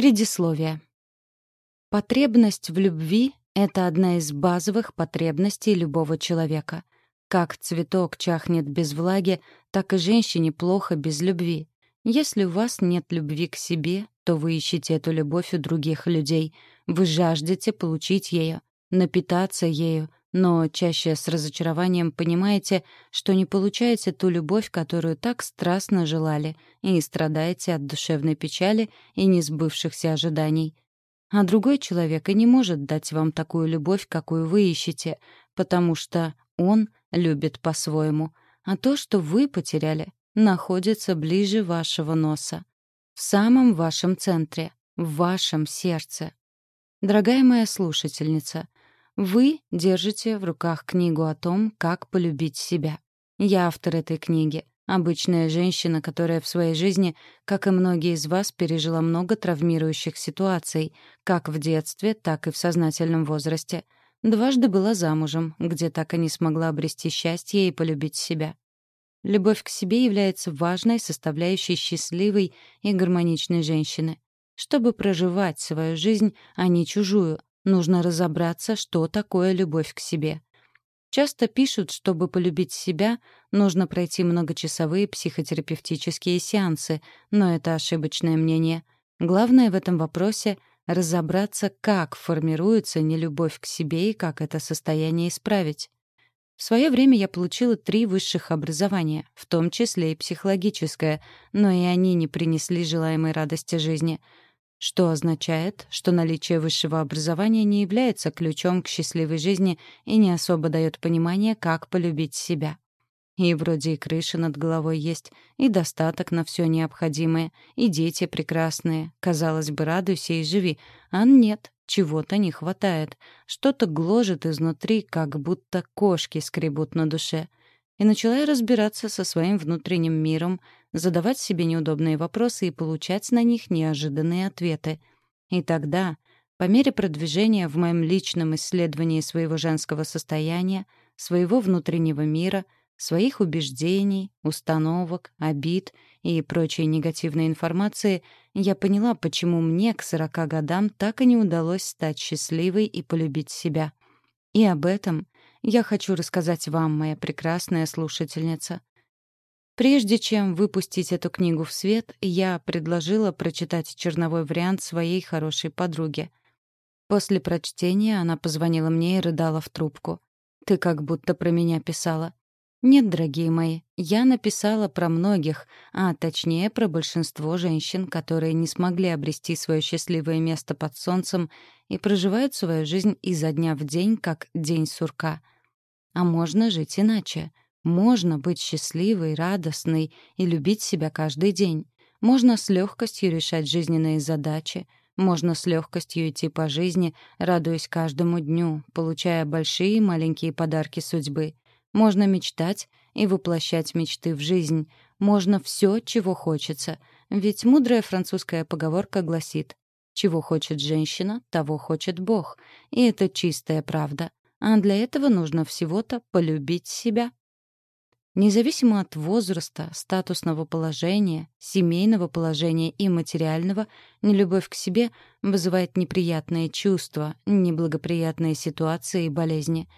Предисловие. Потребность в любви — это одна из базовых потребностей любого человека. Как цветок чахнет без влаги, так и женщине плохо без любви. Если у вас нет любви к себе, то вы ищете эту любовь у других людей. Вы жаждете получить ее, напитаться ею, но чаще с разочарованием понимаете, что не получаете ту любовь, которую так страстно желали, и страдаете от душевной печали и несбывшихся ожиданий. А другой человек и не может дать вам такую любовь, какую вы ищете, потому что он любит по-своему, а то, что вы потеряли, находится ближе вашего носа, в самом вашем центре, в вашем сердце. Дорогая моя слушательница — вы держите в руках книгу о том, как полюбить себя. Я автор этой книги. Обычная женщина, которая в своей жизни, как и многие из вас, пережила много травмирующих ситуаций, как в детстве, так и в сознательном возрасте. Дважды была замужем, где так и не смогла обрести счастье и полюбить себя. Любовь к себе является важной составляющей счастливой и гармоничной женщины. Чтобы проживать свою жизнь, а не чужую, Нужно разобраться, что такое любовь к себе. Часто пишут, чтобы полюбить себя, нужно пройти многочасовые психотерапевтические сеансы, но это ошибочное мнение. Главное в этом вопросе — разобраться, как формируется нелюбовь к себе и как это состояние исправить. В свое время я получила три высших образования, в том числе и психологическое, но и они не принесли желаемой радости жизни — что означает, что наличие высшего образования не является ключом к счастливой жизни и не особо дает понимание, как полюбить себя. И вроде и крыша над головой есть, и достаток на все необходимое, и дети прекрасные. Казалось бы, радуйся и живи. А нет, чего-то не хватает. Что-то гложет изнутри, как будто кошки скребут на душе. И начала я разбираться со своим внутренним миром, задавать себе неудобные вопросы и получать на них неожиданные ответы. И тогда, по мере продвижения в моем личном исследовании своего женского состояния, своего внутреннего мира, своих убеждений, установок, обид и прочей негативной информации, я поняла, почему мне к 40 годам так и не удалось стать счастливой и полюбить себя. И об этом я хочу рассказать вам, моя прекрасная слушательница. Прежде чем выпустить эту книгу в свет, я предложила прочитать черновой вариант своей хорошей подруге. После прочтения она позвонила мне и рыдала в трубку. «Ты как будто про меня писала». «Нет, дорогие мои, я написала про многих, а точнее про большинство женщин, которые не смогли обрести свое счастливое место под солнцем и проживают свою жизнь изо дня в день, как день сурка. А можно жить иначе. Можно быть счастливой, радостной и любить себя каждый день. Можно с легкостью решать жизненные задачи. Можно с легкостью идти по жизни, радуясь каждому дню, получая большие и маленькие подарки судьбы. Можно мечтать и воплощать мечты в жизнь. Можно все, чего хочется. Ведь мудрая французская поговорка гласит «Чего хочет женщина, того хочет Бог». И это чистая правда. А для этого нужно всего-то полюбить себя. Независимо от возраста, статусного положения, семейного положения и материального, нелюбовь к себе вызывает неприятные чувства, неблагоприятные ситуации и болезни.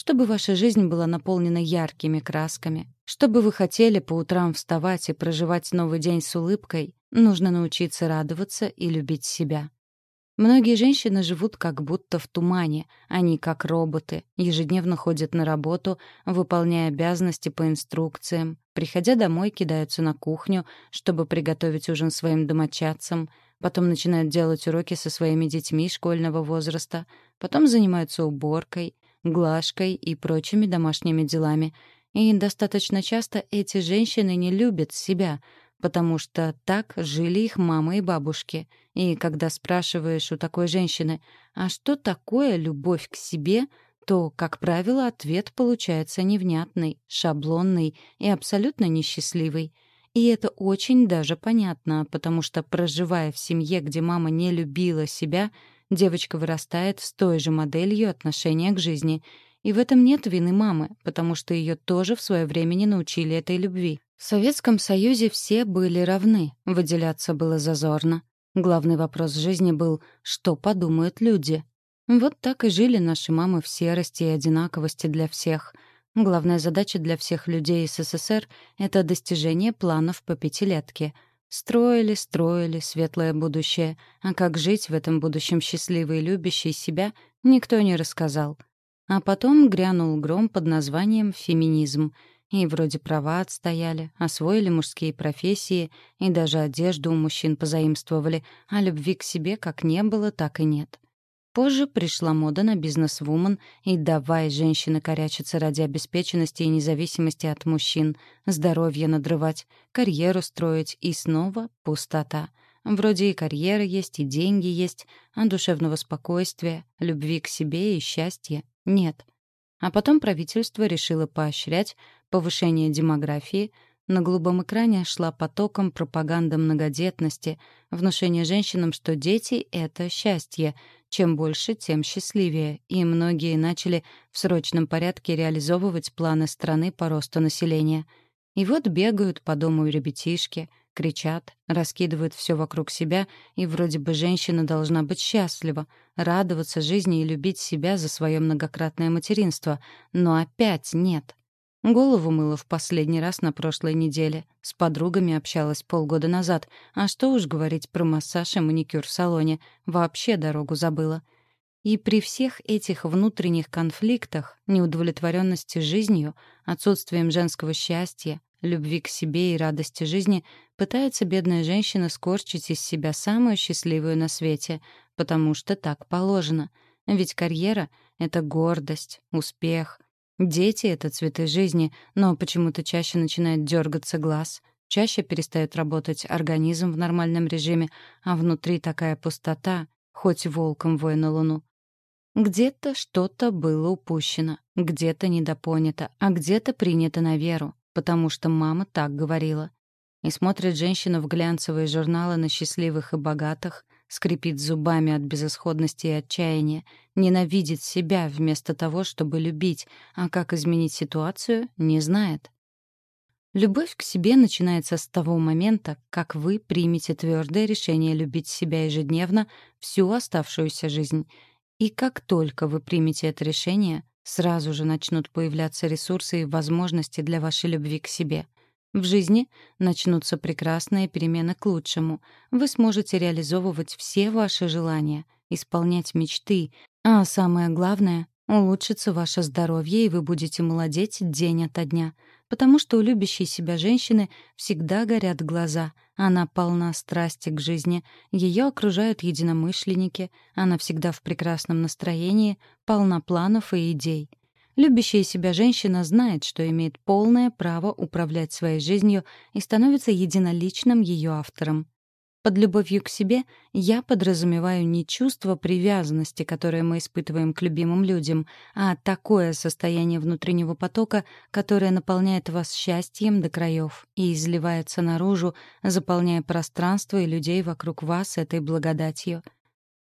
Чтобы ваша жизнь была наполнена яркими красками, чтобы вы хотели по утрам вставать и проживать новый день с улыбкой, нужно научиться радоваться и любить себя. Многие женщины живут как будто в тумане. Они, как роботы, ежедневно ходят на работу, выполняя обязанности по инструкциям. Приходя домой, кидаются на кухню, чтобы приготовить ужин своим домочадцам. Потом начинают делать уроки со своими детьми школьного возраста. Потом занимаются уборкой, глажкой и прочими домашними делами. И достаточно часто эти женщины не любят себя — потому что так жили их мамы и бабушки. И когда спрашиваешь у такой женщины, а что такое любовь к себе, то, как правило, ответ получается невнятный, шаблонный и абсолютно несчастливый. И это очень даже понятно, потому что, проживая в семье, где мама не любила себя, девочка вырастает с той же моделью отношения к жизни. И в этом нет вины мамы, потому что ее тоже в свое время не научили этой любви. В Советском Союзе все были равны, выделяться было зазорно. Главный вопрос жизни был «что подумают люди?». Вот так и жили наши мамы в серости и одинаковости для всех. Главная задача для всех людей СССР — это достижение планов по пятилетке. Строили, строили светлое будущее, а как жить в этом будущем счастливой и любящей себя, никто не рассказал. А потом грянул гром под названием «феминизм», и вроде права отстояли, освоили мужские профессии и даже одежду у мужчин позаимствовали, а любви к себе как не было, так и нет. Позже пришла мода на бизнес-вумен, и давай женщины корячатся ради обеспеченности и независимости от мужчин, здоровье надрывать, карьеру строить, и снова пустота. Вроде и карьера есть, и деньги есть, а душевного спокойствия, любви к себе и счастья нет. А потом правительство решило поощрять повышение демографии, на голубом экране шла потоком пропаганда многодетности, внушение женщинам, что дети — это счастье, чем больше, тем счастливее, и многие начали в срочном порядке реализовывать планы страны по росту населения. И вот бегают по дому ребятишки, кричат, раскидывают все вокруг себя, и вроде бы женщина должна быть счастлива, радоваться жизни и любить себя за свое многократное материнство, но опять нет — Голову мыла в последний раз на прошлой неделе. С подругами общалась полгода назад. А что уж говорить про массаж и маникюр в салоне. Вообще дорогу забыла. И при всех этих внутренних конфликтах, неудовлетворенности жизнью, отсутствием женского счастья, любви к себе и радости жизни, пытается бедная женщина скорчить из себя самую счастливую на свете, потому что так положено. Ведь карьера — это гордость, успех — Дети — это цветы жизни, но почему-то чаще начинает дергаться глаз, чаще перестает работать организм в нормальном режиме, а внутри такая пустота, хоть волком вой на луну. Где-то что-то было упущено, где-то недопонято, а где-то принято на веру, потому что мама так говорила. И смотрит женщина в глянцевые журналы на счастливых и богатых, скрипит зубами от безысходности и отчаяния, ненавидит себя вместо того, чтобы любить, а как изменить ситуацию, не знает. Любовь к себе начинается с того момента, как вы примете твердое решение любить себя ежедневно всю оставшуюся жизнь. И как только вы примете это решение, сразу же начнут появляться ресурсы и возможности для вашей любви к себе — в жизни начнутся прекрасные перемены к лучшему. Вы сможете реализовывать все ваши желания, исполнять мечты, а самое главное — улучшится ваше здоровье, и вы будете молодеть день ото дня. Потому что у любящей себя женщины всегда горят глаза, она полна страсти к жизни, ее окружают единомышленники, она всегда в прекрасном настроении, полна планов и идей. Любящая себя женщина знает, что имеет полное право управлять своей жизнью и становится единоличным ее автором. Под любовью к себе я подразумеваю не чувство привязанности, которое мы испытываем к любимым людям, а такое состояние внутреннего потока, которое наполняет вас счастьем до краев и изливается наружу, заполняя пространство и людей вокруг вас этой благодатью.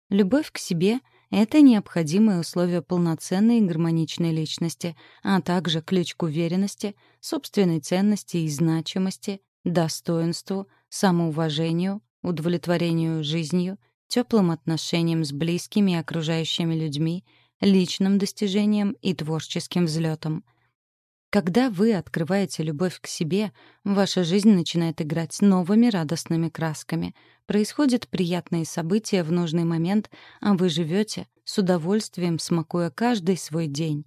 Любовь к себе — это необходимые условия полноценной и гармоничной личности, а также ключ к уверенности, собственной ценности и значимости, достоинству, самоуважению, удовлетворению жизнью, теплым отношениям с близкими и окружающими людьми, личным достижениям и творческим взлетом — когда вы открываете любовь к себе, ваша жизнь начинает играть новыми радостными красками. Происходят приятные события в нужный момент, а вы живете с удовольствием, смакуя каждый свой день.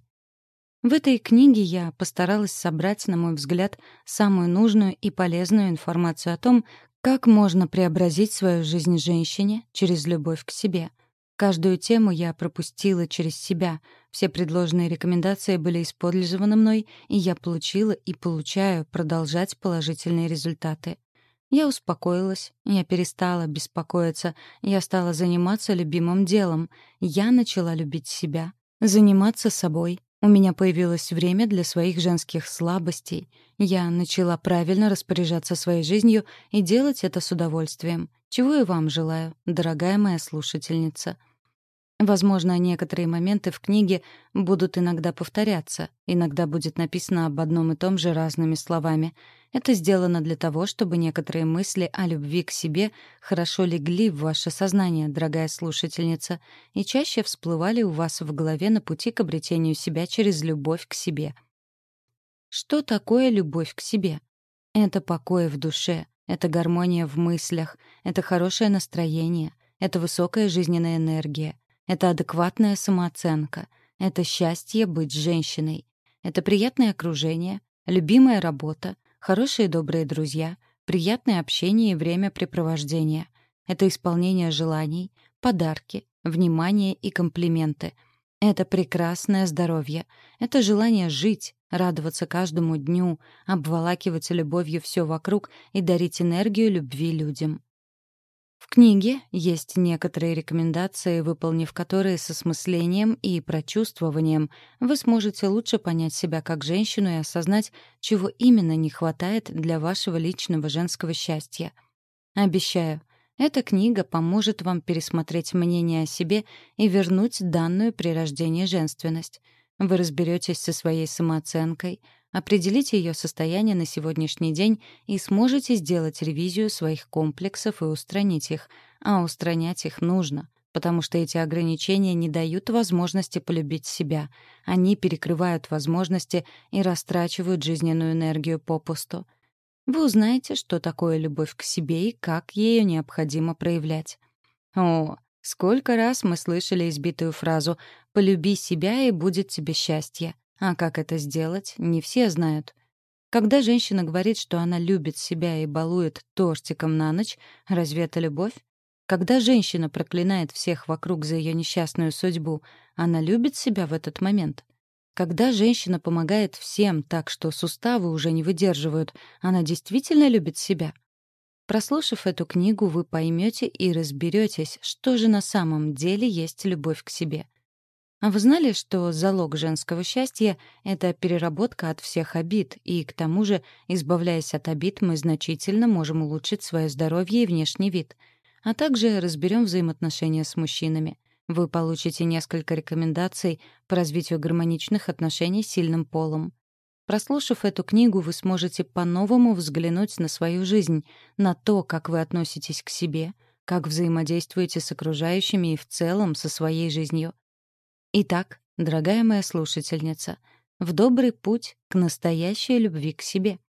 В этой книге я постаралась собрать, на мой взгляд, самую нужную и полезную информацию о том, как можно преобразить свою жизнь женщине через любовь к себе — Каждую тему я пропустила через себя. Все предложенные рекомендации были использованы мной, и я получила и получаю продолжать положительные результаты. Я успокоилась, я перестала беспокоиться, я стала заниматься любимым делом. Я начала любить себя, заниматься собой. У меня появилось время для своих женских слабостей. Я начала правильно распоряжаться своей жизнью и делать это с удовольствием. Чего и вам желаю, дорогая моя слушательница. Возможно, некоторые моменты в книге будут иногда повторяться, иногда будет написано об одном и том же разными словами. Это сделано для того, чтобы некоторые мысли о любви к себе хорошо легли в ваше сознание, дорогая слушательница, и чаще всплывали у вас в голове на пути к обретению себя через любовь к себе. Что такое любовь к себе? Это покой в душе, это гармония в мыслях, это хорошее настроение, это высокая жизненная энергия, это адекватная самооценка. Это счастье быть женщиной. Это приятное окружение, любимая работа, хорошие добрые друзья, приятное общение и времяпрепровождение. Это исполнение желаний, подарки, внимание и комплименты. Это прекрасное здоровье. Это желание жить, радоваться каждому дню, обволакивать любовью все вокруг и дарить энергию любви людям. Книге есть некоторые рекомендации, выполнив которые с осмыслением и прочувствованием, вы сможете лучше понять себя как женщину и осознать, чего именно не хватает для вашего личного женского счастья. Обещаю, эта книга поможет вам пересмотреть мнение о себе и вернуть данную при рождении женственность. Вы разберетесь со своей самооценкой — Определите ее состояние на сегодняшний день и сможете сделать ревизию своих комплексов и устранить их. А устранять их нужно, потому что эти ограничения не дают возможности полюбить себя. Они перекрывают возможности и растрачивают жизненную энергию попусту. Вы узнаете, что такое любовь к себе и как ее необходимо проявлять. О, сколько раз мы слышали избитую фразу «полюби себя, и будет тебе счастье». А как это сделать, не все знают. Когда женщина говорит, что она любит себя и балует тортиком на ночь, разве это любовь? Когда женщина проклинает всех вокруг за ее несчастную судьбу, она любит себя в этот момент? Когда женщина помогает всем так, что суставы уже не выдерживают, она действительно любит себя? Прослушав эту книгу, вы поймете и разберетесь, что же на самом деле есть любовь к себе — а вы знали, что залог женского счастья — это переработка от всех обид, и к тому же, избавляясь от обид, мы значительно можем улучшить свое здоровье и внешний вид. А также разберем взаимоотношения с мужчинами. Вы получите несколько рекомендаций по развитию гармоничных отношений с сильным полом. Прослушав эту книгу, вы сможете по-новому взглянуть на свою жизнь, на то, как вы относитесь к себе, как взаимодействуете с окружающими и в целом со своей жизнью. Итак, дорогая моя слушательница, в добрый путь к настоящей любви к себе —